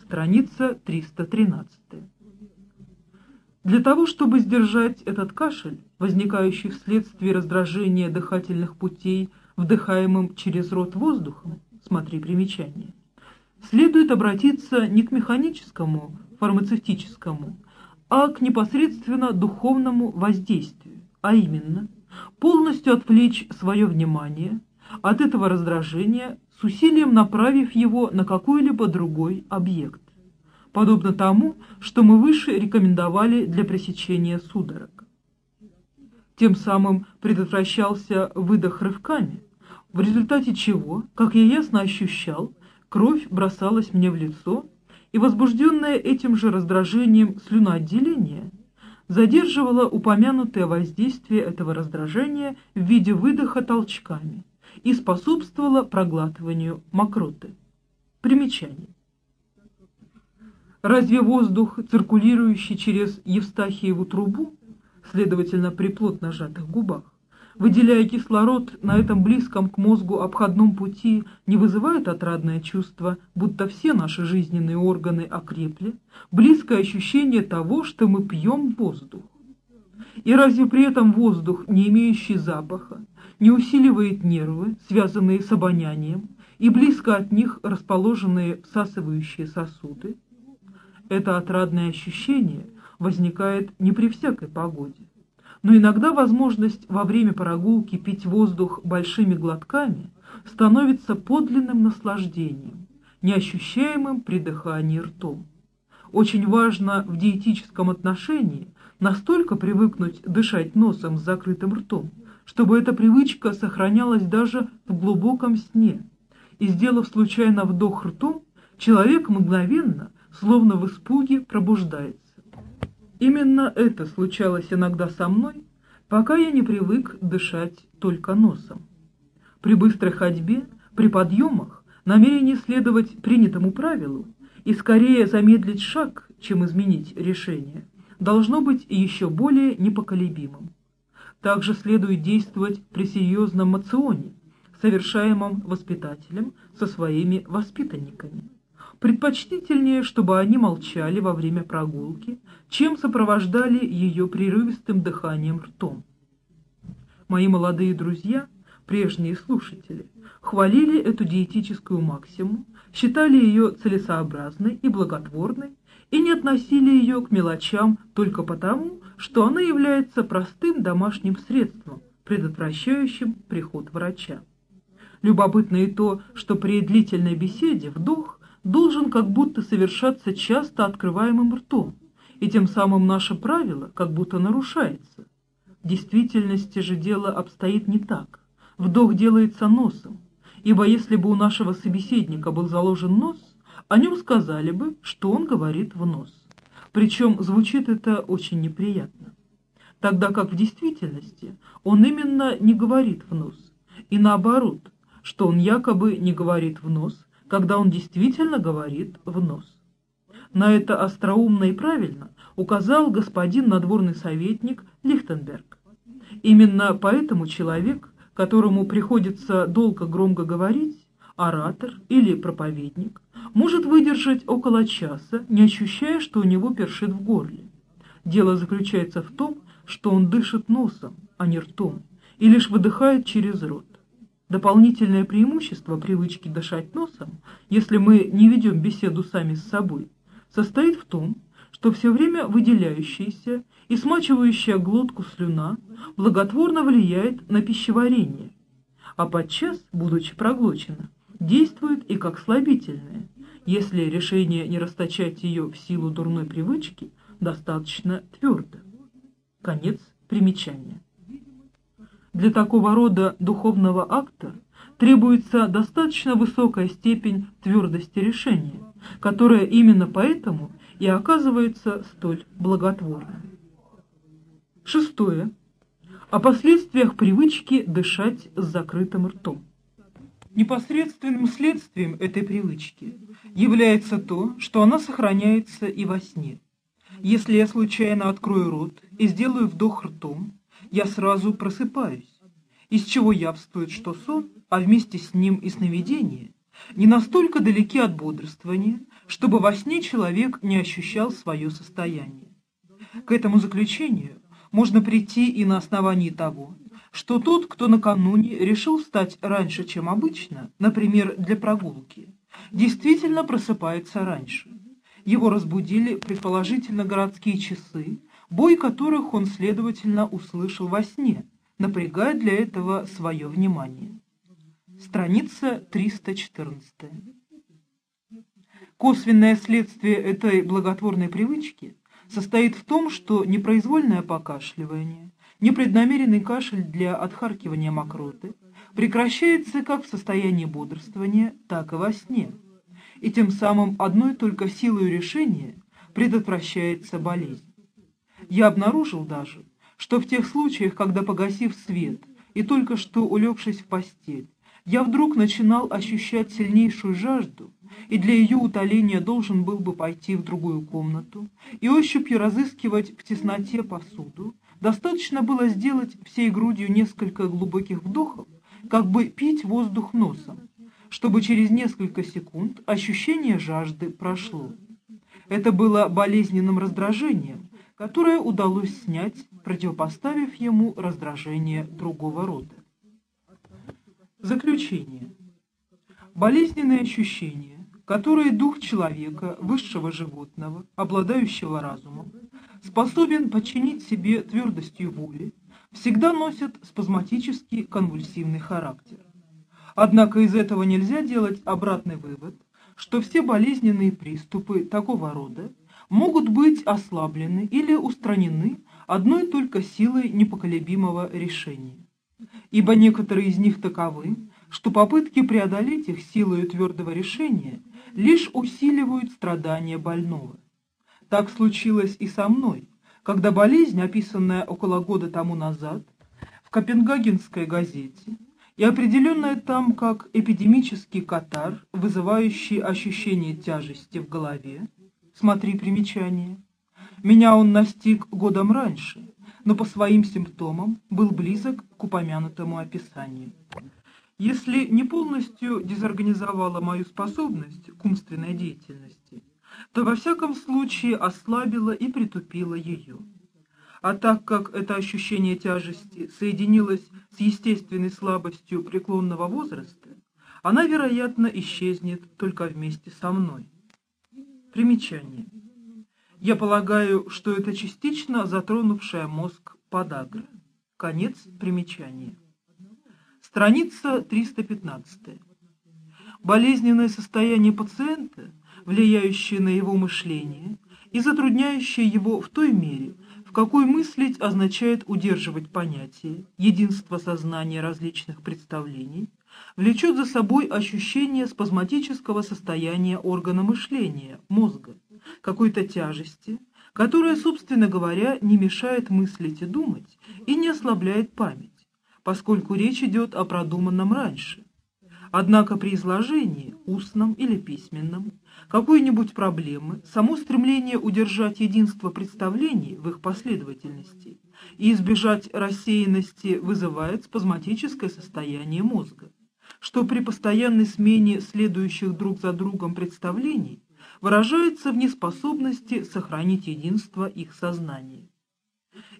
Страница 313. Для того, чтобы сдержать этот кашель, возникающий вследствие раздражения дыхательных путей, вдыхаемым через рот воздухом, смотри примечание, следует обратиться не к механическому, фармацевтическому, а к непосредственно духовному воздействию, а именно полностью отвлечь свое внимание от этого раздражения с усилием направив его на какой-либо другой объект подобно тому, что мы выше рекомендовали для пресечения судорог. Тем самым предотвращался выдох рывками, в результате чего, как я ясно ощущал, кровь бросалась мне в лицо, и возбужденное этим же раздражением слюноотделение задерживало упомянутое воздействие этого раздражения в виде выдоха толчками и способствовало проглатыванию мокроты. Примечание. Разве воздух, циркулирующий через Евстахиеву трубу, следовательно, при плотно сжатых губах, выделяя кислород на этом близком к мозгу обходном пути, не вызывает отрадное чувство, будто все наши жизненные органы окрепли, близкое ощущение того, что мы пьем воздух. И разве при этом воздух, не имеющий запаха, не усиливает нервы, связанные с обонянием, и близко от них расположенные всасывающие сосуды? Это отрадное ощущение возникает не при всякой погоде, но иногда возможность во время прогулки пить воздух большими глотками становится подлинным наслаждением, неощущаемым при дыхании ртом. Очень важно в диетическом отношении настолько привыкнуть дышать носом с закрытым ртом, чтобы эта привычка сохранялась даже в глубоком сне, и, сделав случайно вдох ртом, человек мгновенно словно в испуге пробуждается. Именно это случалось иногда со мной, пока я не привык дышать только носом. При быстрой ходьбе, при подъемах, намерение следовать принятому правилу и скорее замедлить шаг, чем изменить решение, должно быть еще более непоколебимым. Также следует действовать при серьезном мационе, совершаемом воспитателем со своими воспитанниками. Предпочтительнее, чтобы они молчали во время прогулки, чем сопровождали ее прерывистым дыханием ртом. Мои молодые друзья, прежние слушатели, хвалили эту диетическую максиму, считали ее целесообразной и благотворной и не относили ее к мелочам только потому, что она является простым домашним средством, предотвращающим приход врача. Любопытно и то, что при длительной беседе вдох должен как будто совершаться часто открываемым ртом, и тем самым наше правило как будто нарушается. В действительности же дело обстоит не так. Вдох делается носом, ибо если бы у нашего собеседника был заложен нос, о нем сказали бы, что он говорит в нос. Причем звучит это очень неприятно. Тогда как в действительности он именно не говорит в нос, и наоборот, что он якобы не говорит в нос, когда он действительно говорит в нос. На это остроумно и правильно указал господин надворный советник Лихтенберг. Именно поэтому человек, которому приходится долго громко говорить, оратор или проповедник, может выдержать около часа, не ощущая, что у него першит в горле. Дело заключается в том, что он дышит носом, а не ртом, и лишь выдыхает через рот. Дополнительное преимущество привычки дышать носом, если мы не ведем беседу сами с собой, состоит в том, что все время выделяющаяся и смачивающая глотку слюна благотворно влияет на пищеварение, а подчас, будучи проглочена, действует и как слабительное, если решение не расточать ее в силу дурной привычки достаточно твердо. Конец примечания. Для такого рода духовного акта требуется достаточно высокая степень твердости решения, которая именно поэтому и оказывается столь благотворной. Шестое. О последствиях привычки дышать с закрытым ртом. Непосредственным следствием этой привычки является то, что она сохраняется и во сне. Если я случайно открою рот и сделаю вдох ртом, я сразу просыпаюсь, из чего явствует, что сон, а вместе с ним и сновидение, не настолько далеки от бодрствования, чтобы во сне человек не ощущал свое состояние. К этому заключению можно прийти и на основании того, что тот, кто накануне решил встать раньше, чем обычно, например, для прогулки, действительно просыпается раньше. Его разбудили, предположительно, городские часы, бой которых он, следовательно, услышал во сне, напрягая для этого свое внимание. Страница 314. Косвенное следствие этой благотворной привычки состоит в том, что непроизвольное покашливание, непреднамеренный кашель для отхаркивания мокроты прекращается как в состоянии бодрствования, так и во сне. и тем самым одной только силой решения предотвращается болезнь. Я обнаружил даже, что в тех случаях, когда, погасив свет и только что улегшись в постель, я вдруг начинал ощущать сильнейшую жажду, и для ее утоления должен был бы пойти в другую комнату и ощупью разыскивать в тесноте посуду, достаточно было сделать всей грудью несколько глубоких вдохов, как бы пить воздух носом, чтобы через несколько секунд ощущение жажды прошло. Это было болезненным раздражением, которое удалось снять, противопоставив ему раздражение другого рода. Заключение. Болезненные ощущения, которые дух человека, высшего животного, обладающего разумом, способен подчинить себе твердостью воли, всегда носят спазматический конвульсивный характер. Однако из этого нельзя делать обратный вывод, что все болезненные приступы такого рода могут быть ослаблены или устранены одной только силой непоколебимого решения ибо некоторые из них таковы, что попытки преодолеть их силой твердого решения лишь усиливают страдания больного. Так случилось и со мной, когда болезнь, описанная около года тому назад в Копенгагенской газете и определенная там как эпидемический катар, вызывающий ощущение тяжести в голове, смотри примечание, меня он настиг годом раньше, но по своим симптомам был близок к упомянутому описанию. Если не полностью дезорганизовала мою способность к умственной деятельности, то во всяком случае ослабила и притупила ее. А так как это ощущение тяжести соединилось с естественной слабостью преклонного возраста, она, вероятно, исчезнет только вместе со мной. Примечание. Я полагаю, что это частично затронувшая мозг подагра. Конец примечания. Страница 315. Болезненное состояние пациента, влияющее на его мышление и затрудняющее его в той мере, в какой мыслить означает удерживать понятие, единство сознания различных представлений, влечет за собой ощущение спазматического состояния органа мышления, мозга, какой-то тяжести, которая, собственно говоря, не мешает мыслить и думать и не ослабляет память, поскольку речь идет о продуманном раньше. Однако при изложении, устном или письменном, какой-нибудь проблемы, само стремление удержать единство представлений в их последовательности и избежать рассеянности вызывает спазматическое состояние мозга, что при постоянной смене следующих друг за другом представлений выражается в неспособности сохранить единство их сознания.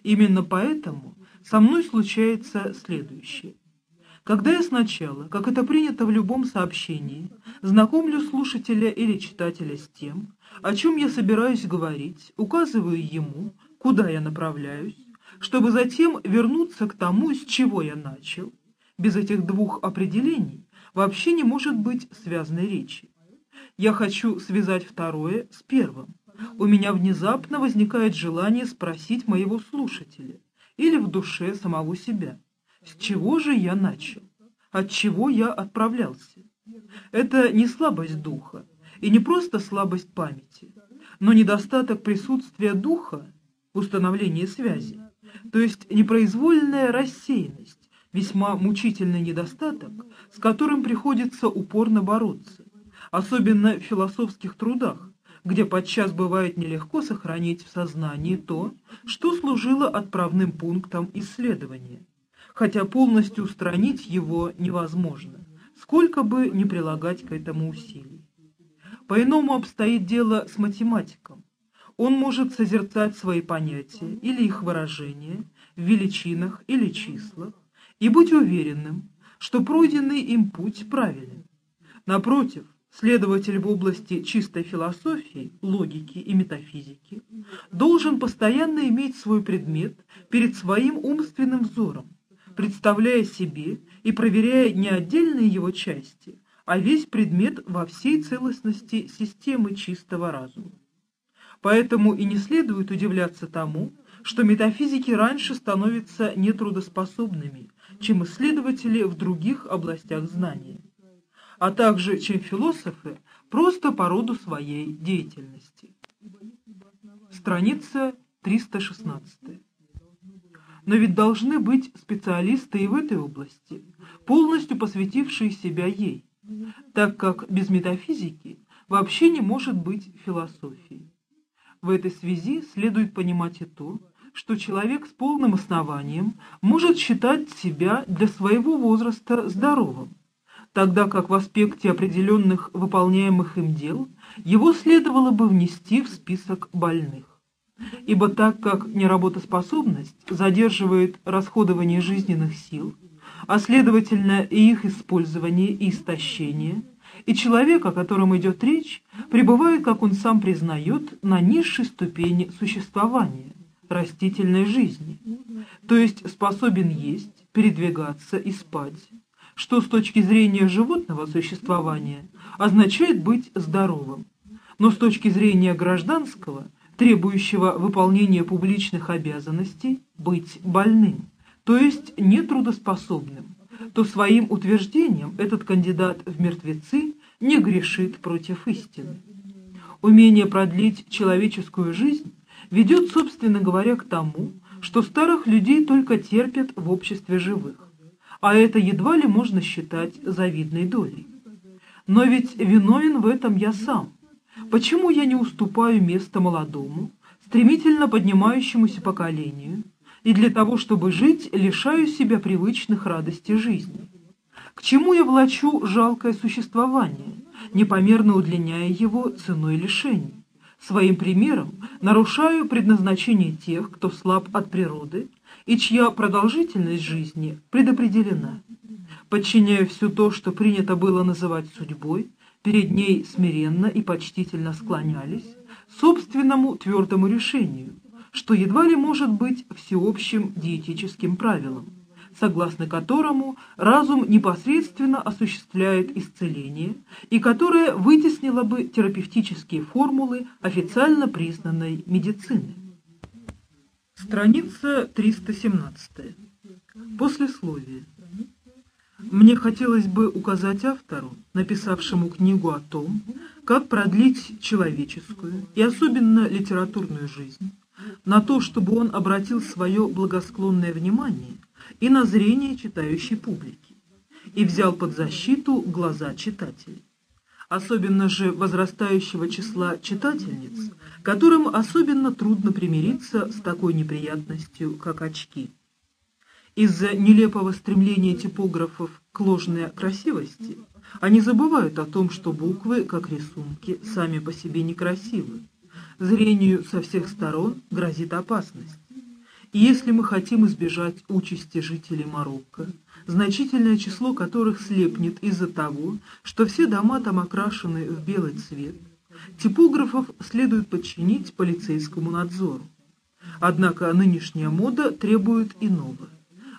Именно поэтому со мной случается следующее. Когда я сначала, как это принято в любом сообщении, знакомлю слушателя или читателя с тем, о чем я собираюсь говорить, указываю ему, куда я направляюсь, чтобы затем вернуться к тому, с чего я начал, без этих двух определений вообще не может быть связанной речи. Я хочу связать второе с первым. У меня внезапно возникает желание спросить моего слушателя или в душе самого себя, с чего же я начал, от чего я отправлялся. Это не слабость духа и не просто слабость памяти, но недостаток присутствия духа в связи, то есть непроизвольная рассеянность, весьма мучительный недостаток, с которым приходится упорно бороться особенно в философских трудах, где подчас бывает нелегко сохранить в сознании то, что служило отправным пунктом исследования, хотя полностью устранить его невозможно, сколько бы ни прилагать к этому усилий. По-иному обстоит дело с математиком. Он может созерцать свои понятия или их выражения в величинах или числах и быть уверенным, что пройденный им путь правилен. Напротив, Следователь в области чистой философии, логики и метафизики должен постоянно иметь свой предмет перед своим умственным взором, представляя себе и проверяя не отдельные его части, а весь предмет во всей целостности системы чистого разума. Поэтому и не следует удивляться тому, что метафизики раньше становятся нетрудоспособными, чем исследователи в других областях знания. а также чем философы просто по роду своей деятельности. Страница 316. Но ведь должны быть специалисты и в этой области, полностью посвятившие себя ей, так как без метафизики вообще не может быть философии. В этой связи следует понимать и то, что человек с полным основанием может считать себя для своего возраста здоровым, тогда как в аспекте определенных выполняемых им дел его следовало бы внести в список больных. Ибо так как неработоспособность задерживает расходование жизненных сил, а следовательно и их использование и истощение, и человек, о котором идет речь, пребывает, как он сам признает, на низшей ступени существования, растительной жизни, то есть способен есть, передвигаться и спать, что с точки зрения животного существования означает быть здоровым, но с точки зрения гражданского, требующего выполнения публичных обязанностей, быть больным, то есть нетрудоспособным, то своим утверждением этот кандидат в мертвецы не грешит против истины. Умение продлить человеческую жизнь ведет, собственно говоря, к тому, что старых людей только терпят в обществе живых, а это едва ли можно считать завидной долей. Но ведь виновен в этом я сам. Почему я не уступаю место молодому, стремительно поднимающемуся поколению, и для того, чтобы жить, лишаю себя привычных радостей жизни? К чему я влачу жалкое существование, непомерно удлиняя его ценой лишений? Своим примером нарушаю предназначение тех, кто слаб от природы и чья продолжительность жизни предопределена. Подчиняя все то, что принято было называть судьбой, перед ней смиренно и почтительно склонялись, собственному твердому решению, что едва ли может быть всеобщим диетическим правилом согласно которому разум непосредственно осуществляет исцеление и которое вытеснило бы терапевтические формулы официально признанной медицины. Страница 317. Послесловие. Мне хотелось бы указать автору, написавшему книгу о том, как продлить человеческую и особенно литературную жизнь, на то, чтобы он обратил свое благосклонное внимание и на зрение читающей публики, и взял под защиту глаза читателей. Особенно же возрастающего числа читательниц, которым особенно трудно примириться с такой неприятностью, как очки. Из-за нелепого стремления типографов к ложной красивости они забывают о том, что буквы, как рисунки, сами по себе некрасивы. Зрению со всех сторон грозит опасность. Если мы хотим избежать участи жителей Марокко, значительное число которых слепнет из-за того, что все дома там окрашены в белый цвет, типографов следует подчинить полицейскому надзору. Однако нынешняя мода требует иного,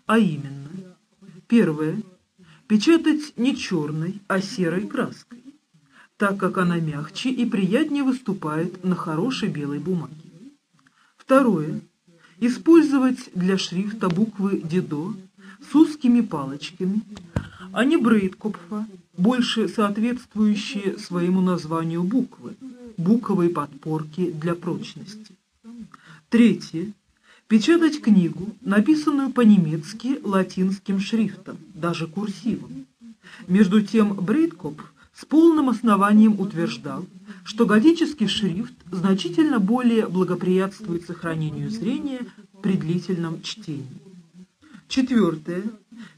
а именно, первое, печатать не черной, а серой краской, так как она мягче и приятнее выступает на хорошей белой бумаге. Второе, использовать для шрифта буквы «Дидо» с узкими палочками, а не Брейткопфа, больше соответствующие своему названию буквы, буковой подпорки для прочности. Третье. Печатать книгу, написанную по-немецки латинским шрифтом, даже курсивом. Между тем Брейткопф с полным основанием утверждал, что готический шрифт значительно более благоприятствует сохранению зрения при длительном чтении. Четвертое.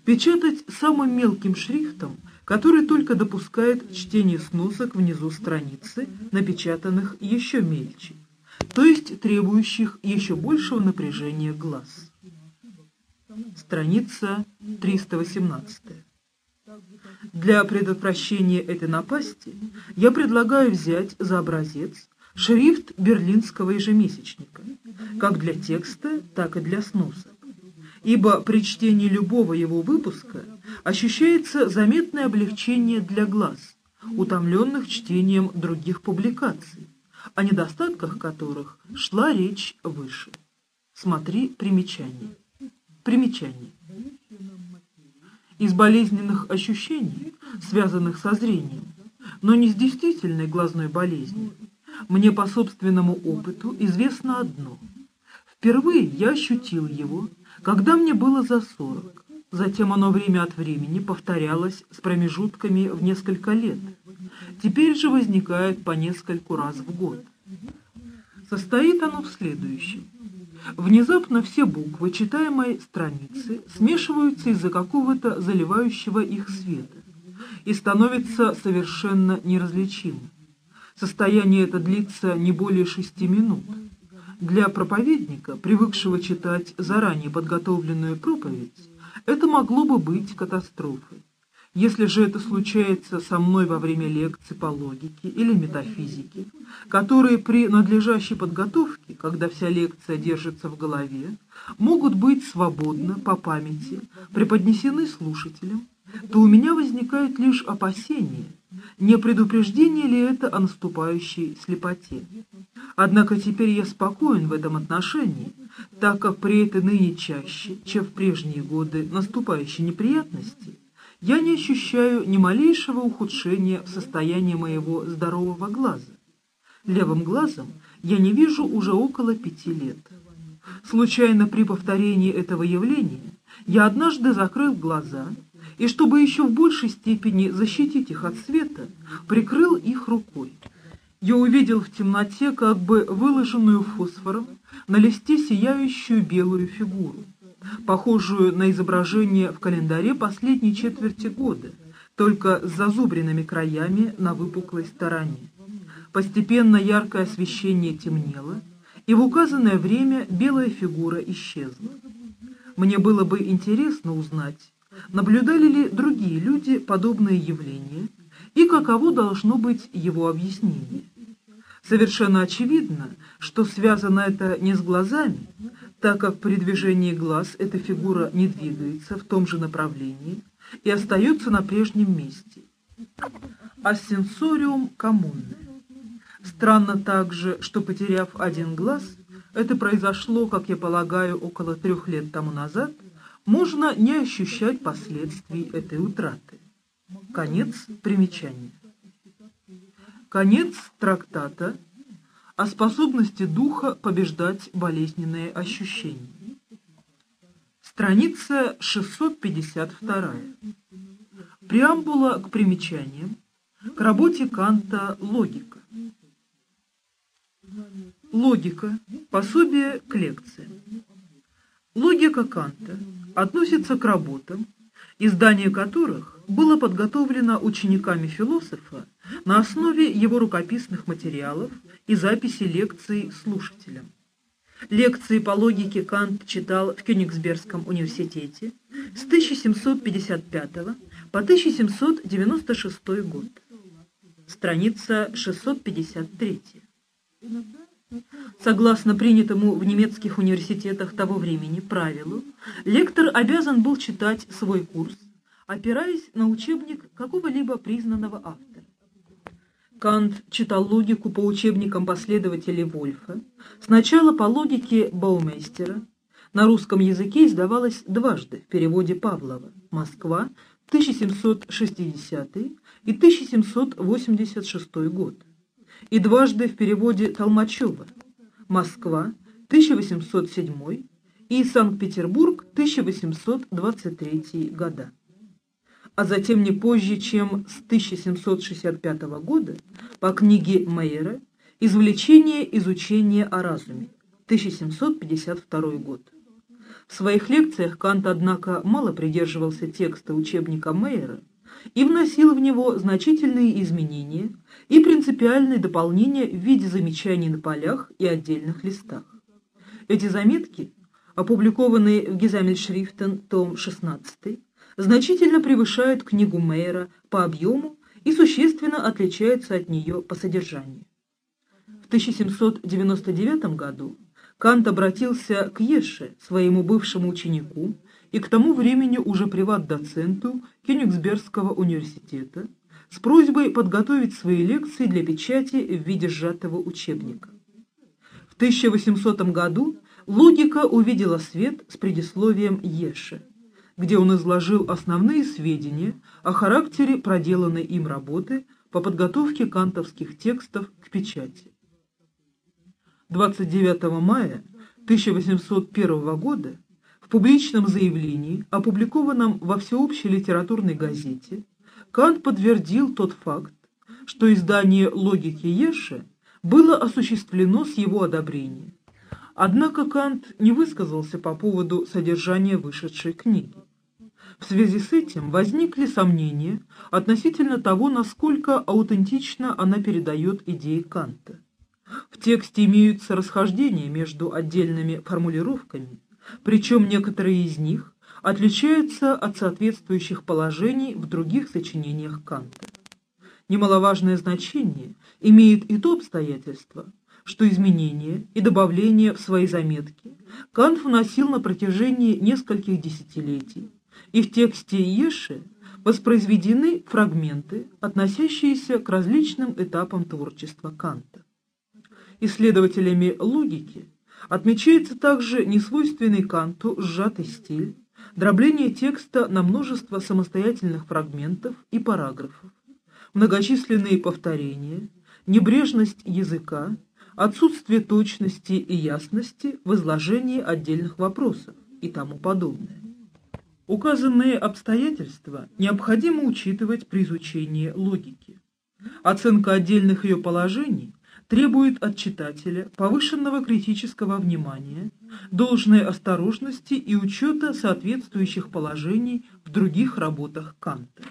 Печатать самым мелким шрифтом, который только допускает чтение сносок внизу страницы, напечатанных еще мельче, то есть требующих еще большего напряжения глаз. Страница 318. Для предотвращения этой напасти я предлагаю взять за образец шрифт берлинского ежемесячника, как для текста, так и для сносок. Ибо при чтении любого его выпуска ощущается заметное облегчение для глаз, утомленных чтением других публикаций, о недостатках которых шла речь выше. Смотри примечание. Примечание. Из болезненных ощущений связанных со зрением, но не с действительной глазной болезнью. Мне по собственному опыту известно одно. Впервые я ощутил его, когда мне было за сорок. Затем оно время от времени повторялось с промежутками в несколько лет. Теперь же возникает по нескольку раз в год. Состоит оно в следующем. Внезапно все буквы читаемой страницы смешиваются из-за какого-то заливающего их света и становятся совершенно неразличимы. Состояние это длится не более шести минут. Для проповедника, привыкшего читать заранее подготовленную проповедь, это могло бы быть катастрофой. Если же это случается со мной во время лекций по логике или метафизике, которые при надлежащей подготовке, когда вся лекция держится в голове, могут быть свободно по памяти преподнесены слушателям, то у меня возникает лишь опасение, не предупреждение ли это о наступающей слепоте. Однако теперь я спокоен в этом отношении, так как при этой ныне чаще, чем в прежние годы наступающей неприятности, я не ощущаю ни малейшего ухудшения в состоянии моего здорового глаза. Левым глазом я не вижу уже около пяти лет. Случайно при повторении этого явления я однажды закрыл глаза и, чтобы еще в большей степени защитить их от света, прикрыл их рукой. Я увидел в темноте как бы выложенную фосфором на листе сияющую белую фигуру похожую на изображение в календаре последней четверти года, только с зазубренными краями на выпуклой стороне. Постепенно яркое освещение темнело, и в указанное время белая фигура исчезла. Мне было бы интересно узнать, наблюдали ли другие люди подобные явления и каково должно быть его объяснение. Совершенно очевидно, что связано это не с глазами, так как при движении глаз эта фигура не двигается в том же направлении и остается на прежнем месте. Ассенсориум коммунне. Странно также, что потеряв один глаз, это произошло, как я полагаю, около трех лет тому назад, можно не ощущать последствий этой утраты. Конец примечания. Конец трактата о способности духа побеждать болезненные ощущения. Страница 652. Преамбула к примечаниям, к работе Канта «Логика». Логика. Пособие к лекции. Логика Канта относится к работам, издание которых было подготовлено учениками философа на основе его рукописных материалов и записи лекций слушателям. Лекции по логике Кант читал в Кёнигсбергском университете с 1755 по 1796 год. Страница 653. Согласно принятому в немецких университетах того времени правилу, лектор обязан был читать свой курс, опираясь на учебник какого-либо признанного автора. Кант читал логику по учебникам последователей Вольфа, сначала по логике Баумейстера, на русском языке издавалось дважды в переводе Павлова «Москва, 1760 и 1786 год», и дважды в переводе Толмачева «Москва, 1807 и Санкт-Петербург, 1823 года» а затем не позже, чем с 1765 года по книге Мейера «Извлечение изучения о разуме», 1752 год. В своих лекциях Кант, однако, мало придерживался текста учебника Мейера и вносил в него значительные изменения и принципиальные дополнения в виде замечаний на полях и отдельных листах. Эти заметки, опубликованные в Гизамельшрифтен, том 16, значительно превышают книгу Мейера по объему и существенно отличаются от нее по содержанию. В 1799 году Кант обратился к Еше, своему бывшему ученику, и к тому времени уже приват-доценту Кёнигсбергского университета, с просьбой подготовить свои лекции для печати в виде сжатого учебника. В 1800 году логика увидела свет с предисловием Еше – где он изложил основные сведения о характере проделанной им работы по подготовке кантовских текстов к печати. 29 мая 1801 года в публичном заявлении, опубликованном во всеобщей литературной газете, Кант подтвердил тот факт, что издание «Логики Еши» было осуществлено с его одобрения. Однако Кант не высказался по поводу содержания вышедшей книги. В связи с этим возникли сомнения относительно того, насколько аутентично она передает идеи Канта. В тексте имеются расхождения между отдельными формулировками, причем некоторые из них отличаются от соответствующих положений в других сочинениях Канта. Немаловажное значение имеет и то обстоятельство, что изменения и добавления в свои заметки Кант вносил на протяжении нескольких десятилетий, и в тексте Еши воспроизведены фрагменты, относящиеся к различным этапам творчества Канта. Исследователями логики отмечается также несвойственный Канту сжатый стиль, дробление текста на множество самостоятельных фрагментов и параграфов, многочисленные повторения, небрежность языка, отсутствие точности и ясности в изложении отдельных вопросов и тому подобное. Указанные обстоятельства необходимо учитывать при изучении логики. Оценка отдельных ее положений требует от читателя повышенного критического внимания, должной осторожности и учета соответствующих положений в других работах Канта.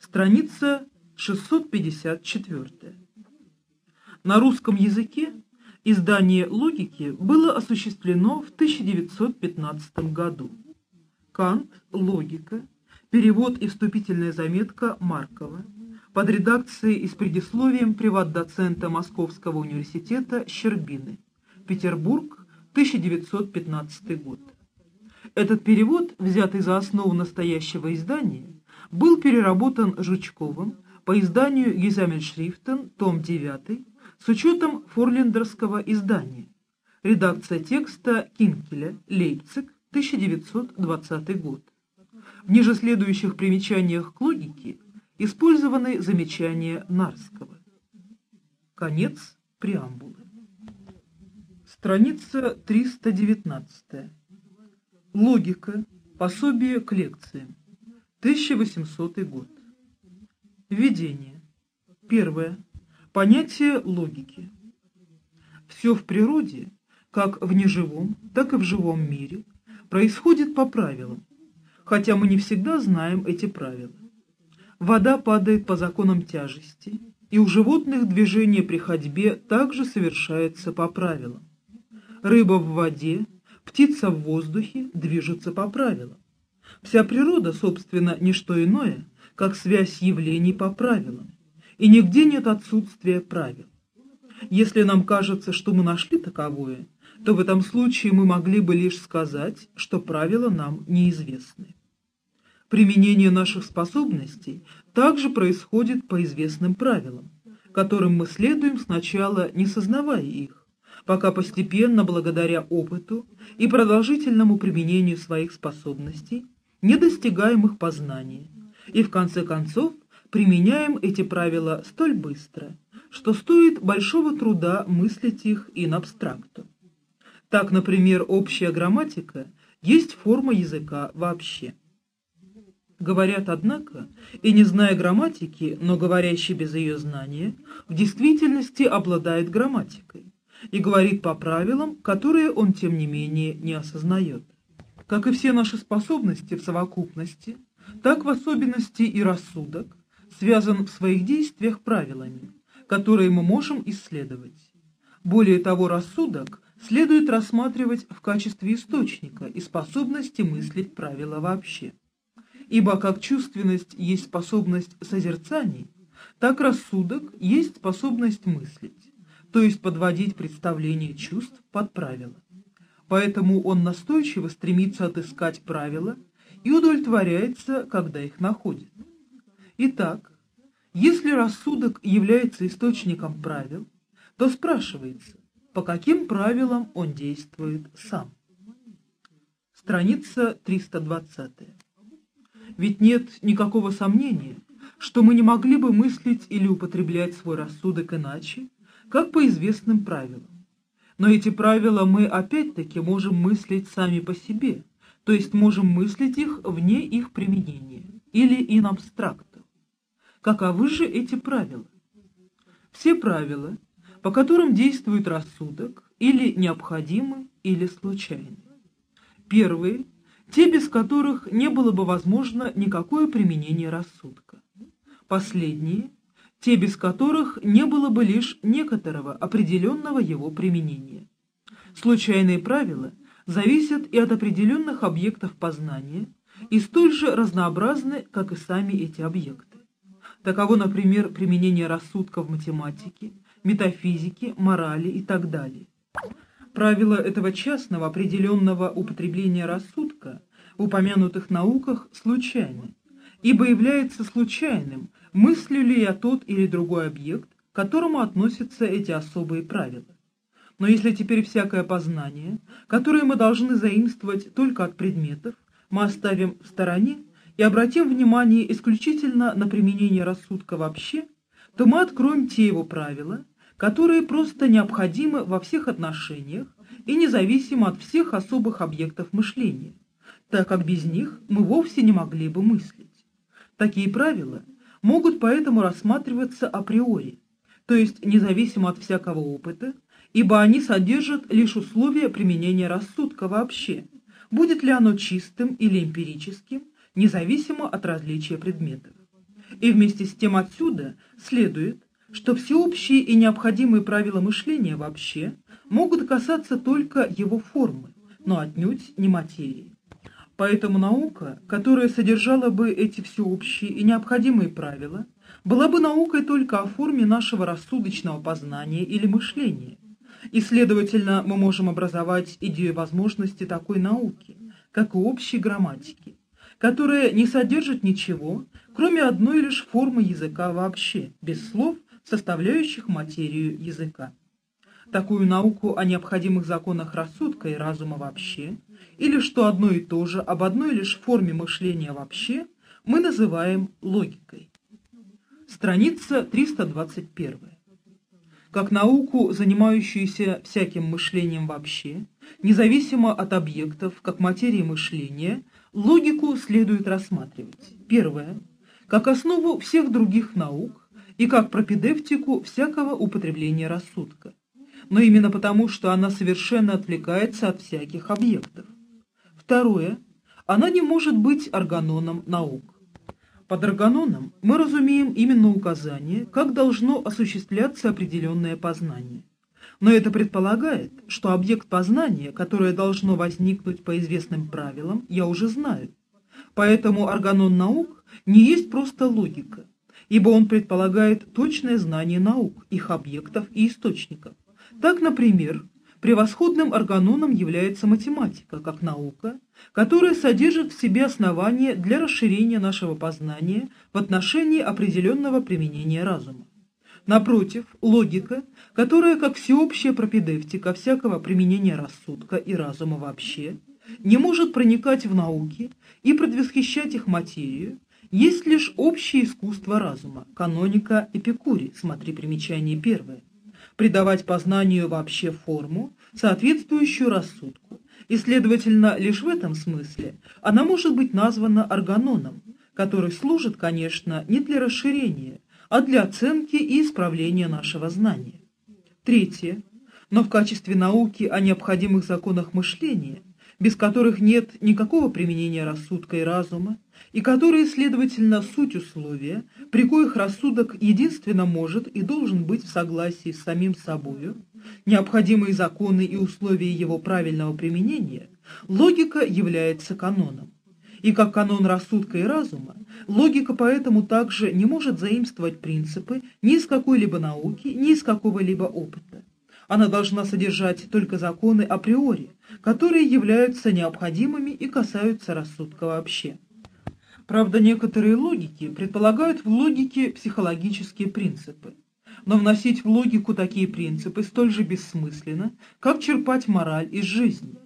Страница 654. На русском языке издание «Логики» было осуществлено в 1915 году. Кант, логика, перевод и вступительная заметка Маркова, под редакцией и с предисловием приват-доцента Московского университета Щербины, Петербург, 1915 год. Этот перевод, взятый за основу настоящего издания, был переработан Жучковым по изданию Гизамельшрифтен, том 9, с учетом форлендерского издания. Редакция текста Кинкеля, Лейпциг, 1920 год. В ниже следующих примечаниях к логике использованы замечания Нарского. Конец преамбулы. Страница 319. Логика. Пособие к лекциям. 1800 год. Введение. Первое. Понятие логики. Все в природе, как в неживом, так и в живом мире, происходит по правилам, хотя мы не всегда знаем эти правила. Вода падает по законам тяжести, и у животных движение при ходьбе также совершается по правилам. Рыба в воде, птица в воздухе движутся по правилам. Вся природа, собственно, не что иное, как связь явлений по правилам, и нигде нет отсутствия правил. Если нам кажется, что мы нашли таковое, то в этом случае мы могли бы лишь сказать, что правила нам неизвестны. Применение наших способностей также происходит по известным правилам, которым мы следуем сначала, не сознавая их, пока постепенно, благодаря опыту и продолжительному применению своих способностей, не достигаем их познания, и в конце концов применяем эти правила столь быстро, что стоит большого труда мыслить их in абстракту. Так, например, общая грамматика есть форма языка вообще. Говорят, однако, и не зная грамматики, но говорящий без ее знания, в действительности обладает грамматикой и говорит по правилам, которые он, тем не менее, не осознает. Как и все наши способности в совокупности, так в особенности и рассудок связан в своих действиях правилами, которые мы можем исследовать. Более того, рассудок следует рассматривать в качестве источника и способности мыслить правила вообще ибо как чувственность есть способность созерцаний, так рассудок есть способность мыслить, то есть подводить представление чувств под правила. Поэтому он настойчиво стремится отыскать правила и удовлетворяется, когда их находит. Итак, если рассудок является источником правил, то спрашивается, по каким правилам он действует сам. Страница 320. Ведь нет никакого сомнения, что мы не могли бы мыслить или употреблять свой рассудок иначе, как по известным правилам. Но эти правила мы опять-таки можем мыслить сами по себе, то есть можем мыслить их вне их применения или in абстракту. Каковы же эти правила? Все правила, по которым действует рассудок, или необходимы, или случайны. Первые – те, без которых не было бы возможно никакое применение рассудка. Последние те, без которых не было бы лишь некоторого определенного его применения. Случайные правила зависят и от определенных объектов познания, и столь же разнообразны, как и сами эти объекты. Таково, например, применение рассудка в математике, метафизике, морали и так далее. Правила этого частного определенного употребления рассудка в упомянутых науках случайны, ибо является случайным, мыслю ли я тот или другой объект, к которому относятся эти особые правила. Но если теперь всякое познание, которое мы должны заимствовать только от предметов, мы оставим в стороне и обратим внимание исключительно на применение рассудка вообще, то мы откроем те его правила, которые просто необходимы во всех отношениях и независимо от всех особых объектов мышления, так как без них мы вовсе не могли бы мыслить. Такие правила – могут поэтому рассматриваться априори, то есть независимо от всякого опыта, ибо они содержат лишь условия применения рассудка вообще, будет ли оно чистым или эмпирическим, независимо от различия предметов. И вместе с тем отсюда следует, что всеобщие и необходимые правила мышления вообще могут касаться только его формы, но отнюдь не материи. Поэтому наука, которая содержала бы эти всеобщие и необходимые правила, была бы наукой только о форме нашего рассудочного познания или мышления. И, следовательно, мы можем образовать идею возможности такой науки, как и общей грамматики, которая не содержит ничего, кроме одной лишь формы языка вообще, без слов, составляющих материю языка. Такую науку о необходимых законах рассудка и разума вообще – или что одно и то же об одной лишь форме мышления вообще, мы называем логикой. Страница 321. Как науку, занимающуюся всяким мышлением вообще, независимо от объектов, как материи мышления, логику следует рассматривать. Первое. Как основу всех других наук и как пропедевтику всякого употребления рассудка. Но именно потому, что она совершенно отвлекается от всяких объектов. Второе. Она не может быть органоном наук. Под органоном мы разумеем именно указание, как должно осуществляться определенное познание. Но это предполагает, что объект познания, которое должно возникнуть по известным правилам, я уже знаю. Поэтому органон наук не есть просто логика, ибо он предполагает точное знание наук, их объектов и источников. Так, например, Превосходным органоном является математика, как наука, которая содержит в себе основания для расширения нашего познания в отношении определенного применения разума. Напротив, логика, которая, как всеобщая пропедевтика всякого применения рассудка и разума вообще, не может проникать в науки и предвосхищать их материю, есть лишь общее искусство разума, каноника Эпикури, смотри примечание первое придавать познанию вообще форму, соответствующую рассудку, и, следовательно, лишь в этом смысле она может быть названа органоном, который служит, конечно, не для расширения, а для оценки и исправления нашего знания. Третье. Но в качестве науки о необходимых законах мышления, без которых нет никакого применения рассудка и разума, и которые, следовательно, суть условия, при коих рассудок единственно может и должен быть в согласии с самим собою, необходимые законы и условия его правильного применения, логика является каноном. И как канон рассудка и разума, логика поэтому также не может заимствовать принципы ни из какой-либо науки, ни из какого-либо опыта. Она должна содержать только законы априори, которые являются необходимыми и касаются рассудка вообще. Правда, некоторые логики предполагают в логике психологические принципы. Но вносить в логику такие принципы столь же бессмысленно, как черпать мораль из жизни.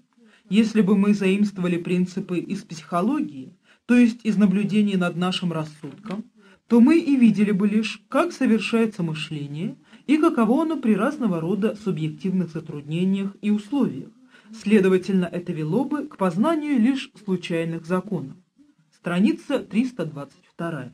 Если бы мы заимствовали принципы из психологии, то есть из наблюдений над нашим рассудком, то мы и видели бы лишь, как совершается мышление и каково оно при разного рода субъективных затруднениях и условиях. Следовательно, это вело бы к познанию лишь случайных законов. Страница 322.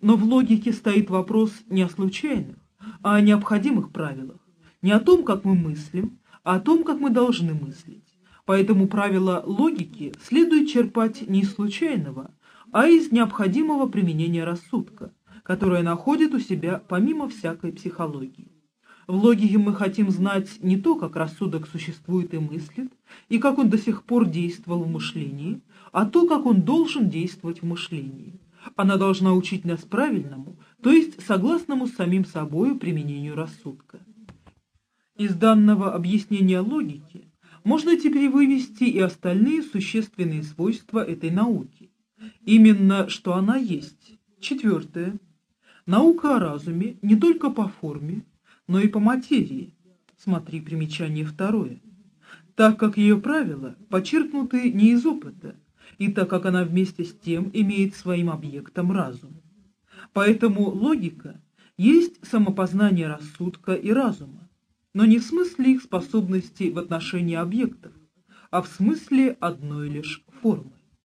Но в логике стоит вопрос не о случайных, а о необходимых правилах, не о том, как мы мыслим, а о том, как мы должны мыслить. Поэтому правила логики следует черпать не из случайного, а из необходимого применения рассудка, которое находит у себя помимо всякой психологии. В логике мы хотим знать не то, как рассудок существует и мыслит, и как он до сих пор действовал в мышлении, а то, как он должен действовать в мышлении. Она должна учить нас правильному, то есть согласному с самим собою применению рассудка. Из данного объяснения логики можно теперь вывести и остальные существенные свойства этой науки. Именно что она есть. Четвертое. Наука о разуме не только по форме, но и по материи. Смотри примечание второе. Так как ее правила почерпнуты не из опыта, и так как она вместе с тем имеет своим объектом разум. Поэтому логика есть самопознание рассудка и разума, но не в смысле их способностей в отношении объектов, а в смысле одной лишь формы.